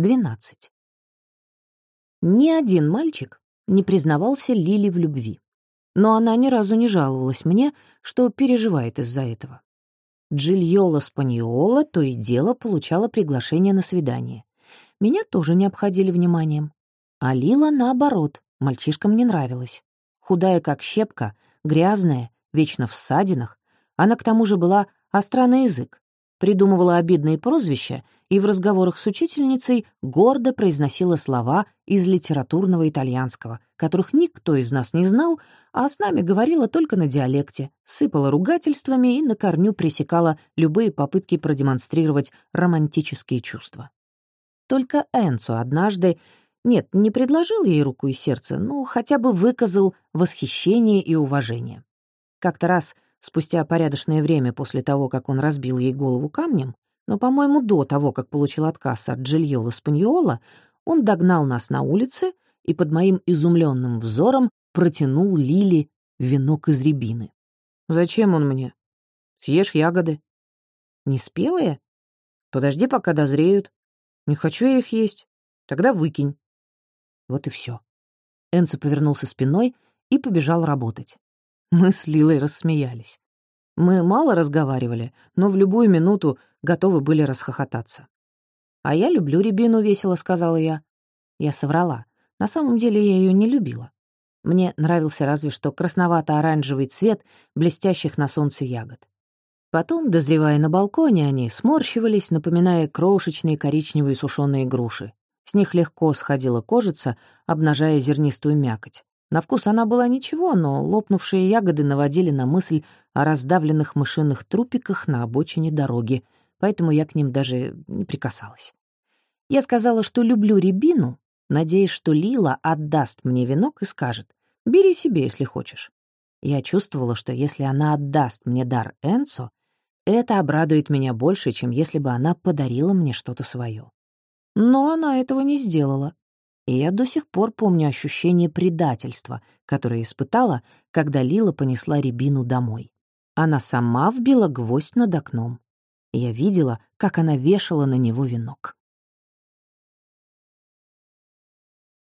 12. Ни один мальчик не признавался Лили в любви. Но она ни разу не жаловалась мне, что переживает из-за этого. Джильола Спаньола то и дело получала приглашение на свидание. Меня тоже не обходили вниманием. А Лила, наоборот, мальчишкам не нравилась. Худая, как щепка, грязная, вечно в ссадинах. Она к тому же была остра на язык, придумывала обидные прозвища и в разговорах с учительницей гордо произносила слова из литературного итальянского, которых никто из нас не знал, а с нами говорила только на диалекте, сыпала ругательствами и на корню пресекала любые попытки продемонстрировать романтические чувства. Только Энцо однажды, нет, не предложил ей руку и сердце, но хотя бы выказал восхищение и уважение. Как-то раз — спустя порядочное время после того, как он разбил ей голову камнем, но, по-моему, до того, как получил отказ от Джильола Спаньола, он догнал нас на улице и под моим изумленным взором протянул Лили венок из рябины. «Зачем он мне?» «Съешь ягоды». «Не спелые?» «Подожди, пока дозреют». «Не хочу я их есть. Тогда выкинь». Вот и все. Энцо повернулся спиной и побежал работать. Мы с Лилой рассмеялись. Мы мало разговаривали, но в любую минуту готовы были расхохотаться. «А я люблю рябину», — весело сказала я. Я соврала. На самом деле я ее не любила. Мне нравился разве что красновато-оранжевый цвет блестящих на солнце ягод. Потом, дозревая на балконе, они сморщивались, напоминая крошечные коричневые сушеные груши. С них легко сходила кожица, обнажая зернистую мякоть. На вкус она была ничего, но лопнувшие ягоды наводили на мысль о раздавленных мышиных трупиках на обочине дороги, поэтому я к ним даже не прикасалась. Я сказала, что люблю рябину, надеясь, что Лила отдаст мне венок и скажет «бери себе, если хочешь». Я чувствовала, что если она отдаст мне дар Энцо, это обрадует меня больше, чем если бы она подарила мне что-то свое. Но она этого не сделала и я до сих пор помню ощущение предательства, которое испытала, когда Лила понесла Рябину домой. Она сама вбила гвоздь над окном. Я видела, как она вешала на него венок.